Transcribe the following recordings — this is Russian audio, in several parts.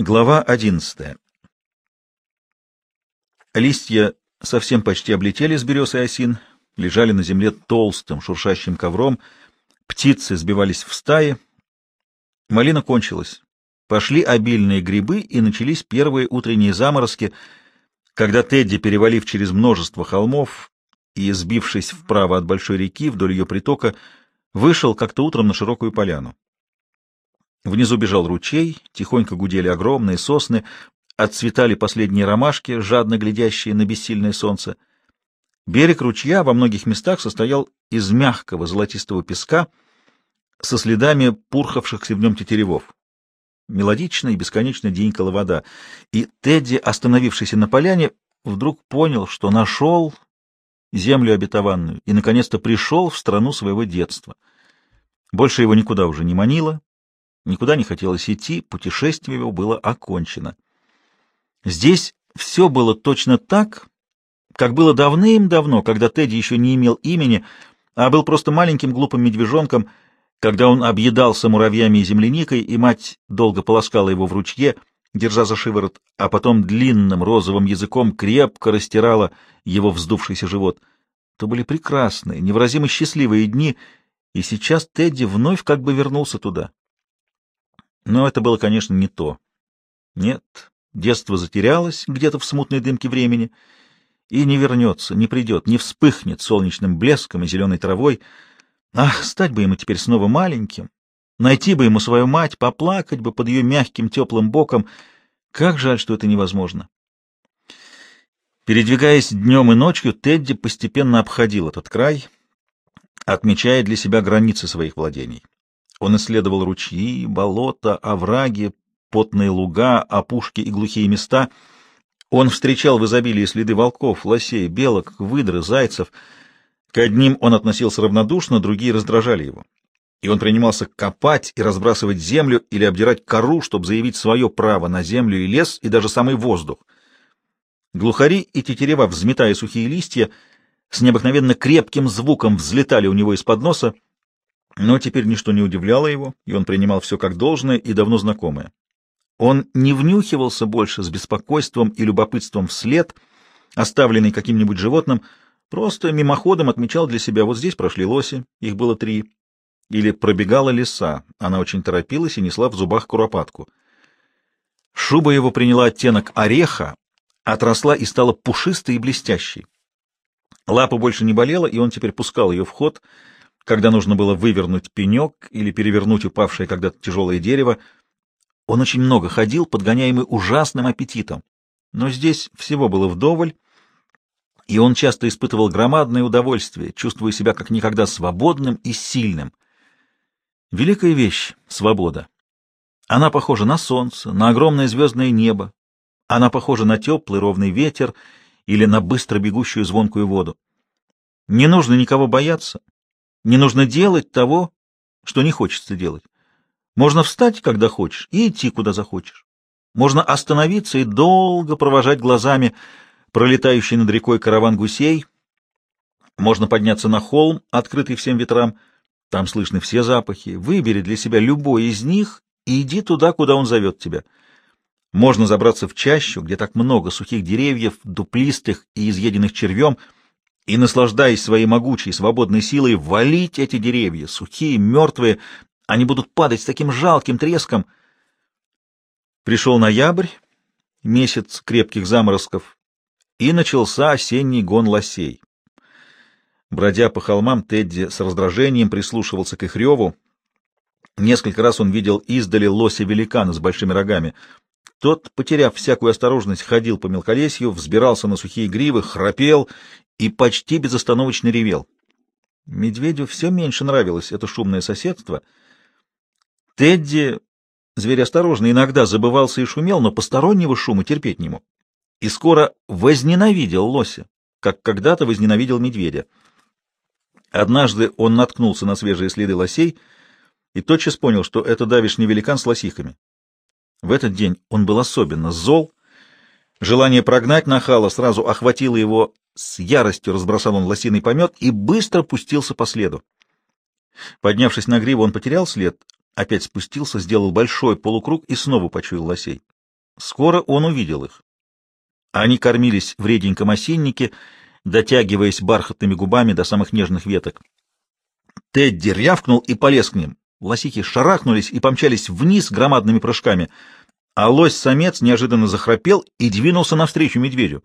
Глава одиннадцатая. Листья совсем почти облетели с берез и осин, лежали на земле толстым шуршащим ковром, птицы сбивались в стаи. Малина кончилась. Пошли обильные грибы, и начались первые утренние заморозки, когда Тедди, перевалив через множество холмов и сбившись вправо от большой реки вдоль ее притока, вышел как-то утром на широкую поляну. Внизу бежал ручей, тихонько гудели огромные сосны, отцветали последние ромашки, жадно глядящие на бессильное солнце. Берег ручья во многих местах состоял из мягкого золотистого песка со следами пурхавшихся в нем тетеревов. Мелодично и бесконечно денькала вода, и Тедди, остановившийся на поляне, вдруг понял, что нашел землю обетованную и, наконец-то, пришел в страну своего детства. Больше его никуда уже не манило, Никуда не хотелось идти, путешествие его было окончено. Здесь все было точно так, как было давным-давно, когда Тедди еще не имел имени, а был просто маленьким глупым медвежонком, когда он объедался муравьями и земляникой, и мать долго полоскала его в ручье, держа за шиворот, а потом длинным розовым языком крепко растирала его вздувшийся живот. То были прекрасные, невыразимо счастливые дни, и сейчас Тедди вновь как бы вернулся туда. Но это было, конечно, не то. Нет, детство затерялось где-то в смутной дымке времени и не вернется, не придет, не вспыхнет солнечным блеском и зеленой травой. Ах, стать бы ему теперь снова маленьким, найти бы ему свою мать, поплакать бы под ее мягким теплым боком. Как жаль, что это невозможно. Передвигаясь днем и ночью, Тедди постепенно обходил этот край, отмечая для себя границы своих владений. Он исследовал ручьи, болота, овраги, потные луга, опушки и глухие места. Он встречал в изобилии следы волков, лосей, белок, выдры, зайцев. К одним он относился равнодушно, другие раздражали его. И он принимался копать и разбрасывать землю или обдирать кору, чтобы заявить свое право на землю и лес, и даже самый воздух. Глухари и тетерева, взметая сухие листья, с необыкновенно крепким звуком взлетали у него из-под носа, но теперь ничто не удивляло его, и он принимал все как должное и давно знакомое. Он не внюхивался больше с беспокойством и любопытством вслед, оставленный каким-нибудь животным, просто мимоходом отмечал для себя, вот здесь прошли лоси, их было три, или пробегала лиса, она очень торопилась и несла в зубах куропатку. Шуба его приняла оттенок ореха, отросла и стала пушистой и блестящей. Лапа больше не болела, и он теперь пускал ее в ход — когда нужно было вывернуть пенек или перевернуть упавшее когда-то тяжелое дерево. Он очень много ходил, подгоняемый ужасным аппетитом. Но здесь всего было вдоволь, и он часто испытывал громадное удовольствие, чувствуя себя как никогда свободным и сильным. Великая вещь — свобода. Она похожа на солнце, на огромное звездное небо. Она похожа на теплый ровный ветер или на быстро бегущую звонкую воду. Не нужно никого бояться, не нужно делать того, что не хочется делать. Можно встать, когда хочешь, и идти, куда захочешь. Можно остановиться и долго провожать глазами пролетающий над рекой караван гусей. Можно подняться на холм, открытый всем ветрам. Там слышны все запахи. Выбери для себя любой из них и иди туда, куда он зовет тебя. Можно забраться в чащу, где так много сухих деревьев, дуплистых и изъеденных червем — и, наслаждаясь своей могучей свободной силой, валить эти деревья, сухие, мертвые, они будут падать с таким жалким треском. Пришел ноябрь, месяц крепких заморозков, и начался осенний гон лосей. Бродя по холмам, Тедди с раздражением прислушивался к их реву. Несколько раз он видел издали лося-великана с большими рогами. Тот, потеряв всякую осторожность, ходил по мелколесью, взбирался на сухие гривы, храпел и почти безостановочно ревел. Медведю все меньше нравилось это шумное соседство. Тедди, зверь осторожный, иногда забывался и шумел, но постороннего шума терпеть не мог. И скоро возненавидел лося, как когда-то возненавидел медведя. Однажды он наткнулся на свежие следы лосей и тотчас понял, что это давишний великан с лосихами. В этот день он был особенно зол. Желание прогнать нахала сразу охватило его с яростью разбросал он лосиный помет и быстро пустился по следу. Поднявшись на гриву, он потерял след, опять спустился, сделал большой полукруг и снова почуял лосей. Скоро он увидел их. Они кормились в реденьком осиннике, дотягиваясь бархатными губами до самых нежных веток. Тедди рявкнул и полез к ним. Лосихи шарахнулись и помчались вниз громадными прыжками, а лось-самец неожиданно захрапел и двинулся навстречу медведю.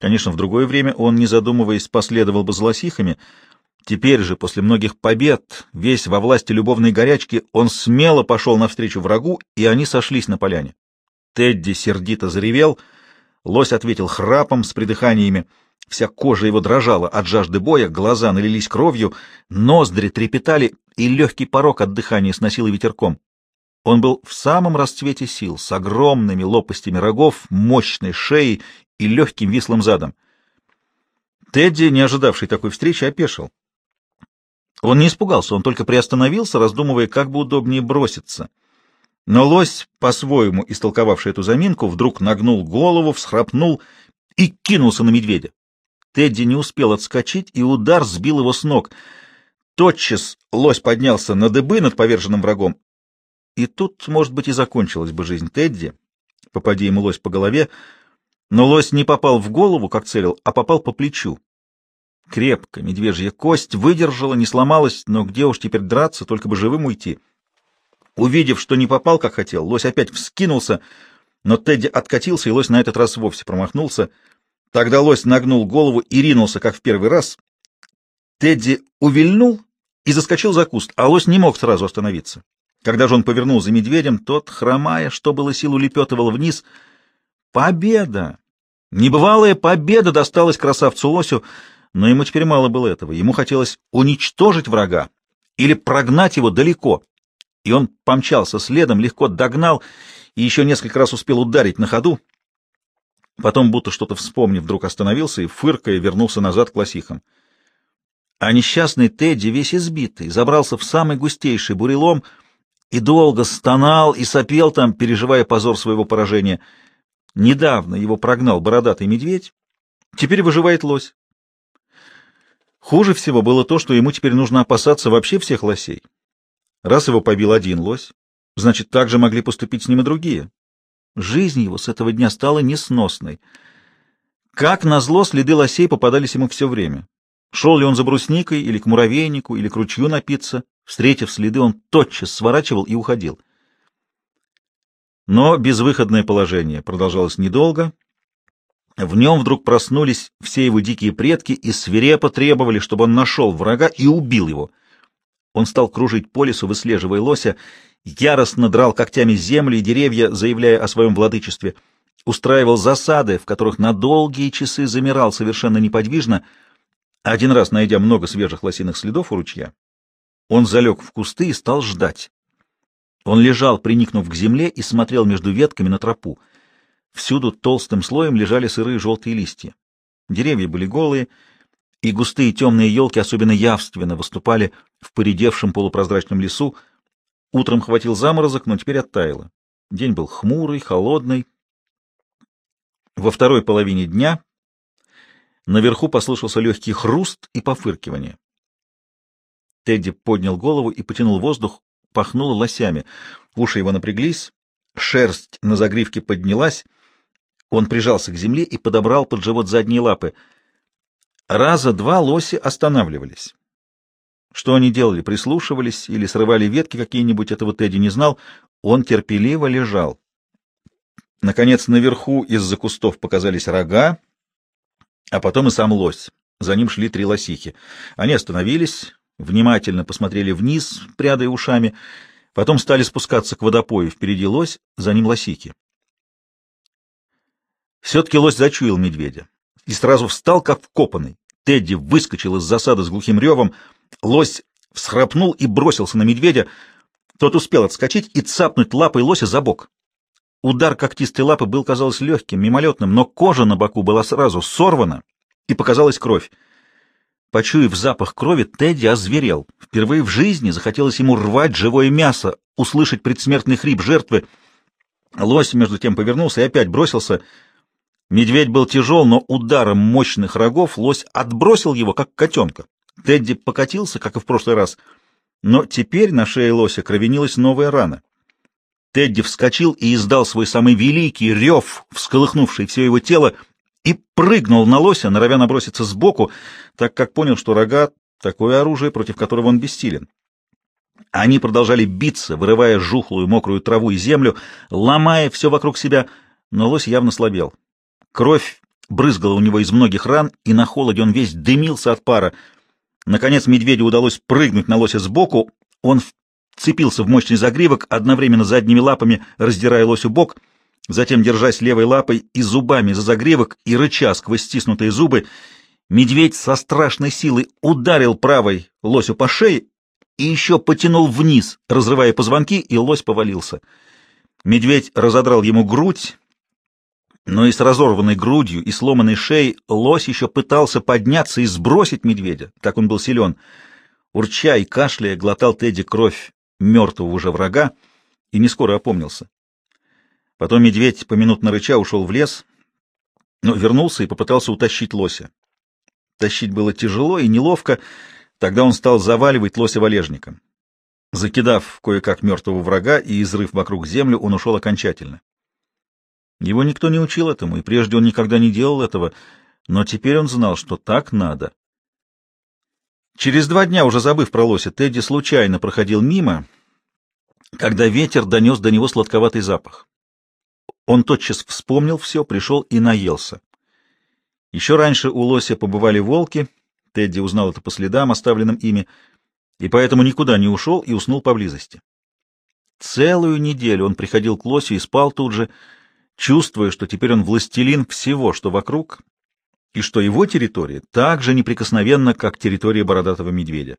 Конечно, в другое время он, не задумываясь, последовал бы за лосихами. Теперь же, после многих побед, весь во власти любовной горячки, он смело пошел навстречу врагу, и они сошлись на поляне. Тедди сердито заревел, лось ответил храпом с придыханиями. Вся кожа его дрожала от жажды боя, глаза налились кровью, ноздри трепетали, и легкий порог от дыхания сносил ветерком. Он был в самом расцвете сил, с огромными лопастями рогов, мощной шеей и легким вислым задом. Тедди, не ожидавший такой встречи, опешил. Он не испугался, он только приостановился, раздумывая, как бы удобнее броситься. Но лось, по-своему истолковавший эту заминку, вдруг нагнул голову, всхрапнул и кинулся на медведя. Тедди не успел отскочить, и удар сбил его с ног. Тотчас лось поднялся на дыбы над поверженным врагом. И тут, может быть, и закончилась бы жизнь Тедди, попади ему лось по голове, но лось не попал в голову, как целил, а попал по плечу. Крепко, медвежья кость выдержала, не сломалась, но где уж теперь драться, только бы живым уйти. Увидев, что не попал, как хотел, лось опять вскинулся, но Тедди откатился, и лось на этот раз вовсе промахнулся. Тогда лось нагнул голову и ринулся, как в первый раз. Тедди увильнул и заскочил за куст, а лось не мог сразу остановиться. Когда же он повернул за медведем, тот, хромая, что было сил, улепетывал вниз. Победа! Небывалая победа досталась красавцу лосю, но ему теперь мало было этого. Ему хотелось уничтожить врага или прогнать его далеко. И он помчался следом, легко догнал и еще несколько раз успел ударить на ходу. Потом, будто что-то вспомнив, вдруг остановился и, фыркая, вернулся назад к лосихам. А несчастный Тедди, весь избитый, забрался в самый густейший бурелом и долго стонал и сопел там, переживая позор своего поражения. Недавно его прогнал бородатый медведь, теперь выживает лось. Хуже всего было то, что ему теперь нужно опасаться вообще всех лосей. Раз его побил один лось, значит, так же могли поступить с ним и другие. Жизнь его с этого дня стала несносной. Как назло, следы лосей попадались ему все время. Шел ли он за брусникой, или к муравейнику, или к ручью напиться, встретив следы, он тотчас сворачивал и уходил. Но безвыходное положение продолжалось недолго. В нем вдруг проснулись все его дикие предки и свирепо требовали, чтобы он нашел врага и убил его. Он стал кружить по лесу, выслеживая лося, яростно драл когтями земли и деревья, заявляя о своем владычестве, устраивал засады, в которых на долгие часы замирал совершенно неподвижно. Один раз, найдя много свежих лосиных следов у ручья, он залег в кусты и стал ждать. Он лежал, приникнув к земле, и смотрел между ветками на тропу. Всюду толстым слоем лежали сырые желтые листья. Деревья были голые, и густые темные елки особенно явственно выступали в поредевшем полупрозрачном лесу, Утром хватил заморозок, но теперь оттаяло. День был хмурый, холодный. Во второй половине дня наверху послышался легкий хруст и пофыркивание. Тедди поднял голову и потянул воздух, пахнуло лосями. Уши его напряглись, шерсть на загривке поднялась. Он прижался к земле и подобрал под живот задние лапы. Раза два лоси останавливались. Что они делали, прислушивались или срывали ветки какие-нибудь, этого Тедди не знал. Он терпеливо лежал. Наконец, наверху из-за кустов показались рога, а потом и сам лось. За ним шли три лосихи. Они остановились, внимательно посмотрели вниз, прядая ушами, потом стали спускаться к водопою. Впереди лось, за ним лосихи. Все-таки лось зачуял медведя и сразу встал, как вкопанный. Тедди выскочил из засады с глухим ревом — Лось всхрапнул и бросился на медведя. Тот успел отскочить и цапнуть лапой лося за бок. Удар когтистой лапы был, казалось, легким, мимолетным, но кожа на боку была сразу сорвана, и показалась кровь. Почуяв запах крови, Тедди озверел. Впервые в жизни захотелось ему рвать живое мясо, услышать предсмертный хрип жертвы. Лось, между тем, повернулся и опять бросился. Медведь был тяжел, но ударом мощных рогов лось отбросил его, как котенка. Тедди покатился, как и в прошлый раз, но теперь на шее лося кровенилась новая рана. Тедди вскочил и издал свой самый великий рев, всколыхнувший все его тело, и прыгнул на лося, норовя наброситься сбоку, так как понял, что рога — такое оружие, против которого он бессилен. Они продолжали биться, вырывая жухлую мокрую траву и землю, ломая все вокруг себя, но лось явно слабел. Кровь брызгала у него из многих ран, и на холоде он весь дымился от пара. Наконец медведю удалось прыгнуть на лося сбоку, он вцепился в мощный загривок, одновременно задними лапами раздирая лосю бок, затем, держась левой лапой и зубами за загривок и рыча сквозь стиснутые зубы, медведь со страшной силой ударил правой лосю по шее и еще потянул вниз, разрывая позвонки, и лось повалился. Медведь разодрал ему грудь, но и с разорванной грудью и сломанной шеей лось еще пытался подняться и сбросить медведя, так он был силен. Урча и кашляя глотал Тедди кровь мертвого уже врага и не скоро опомнился. Потом медведь, поминутно рыча, ушел в лес, но вернулся и попытался утащить лося. Тащить было тяжело и неловко, тогда он стал заваливать лося валежником. Закидав кое-как мертвого врага и изрыв вокруг землю, он ушел окончательно. Его никто не учил этому, и прежде он никогда не делал этого, но теперь он знал, что так надо. Через два дня, уже забыв про лося, Тедди случайно проходил мимо, когда ветер донес до него сладковатый запах. Он тотчас вспомнил все, пришел и наелся. Еще раньше у лося побывали волки, Тедди узнал это по следам, оставленным ими, и поэтому никуда не ушел и уснул поблизости. Целую неделю он приходил к лосю и спал тут же, чувствуя, что теперь он властелин всего, что вокруг, и что его территория так же неприкосновенна, как территория бородатого медведя.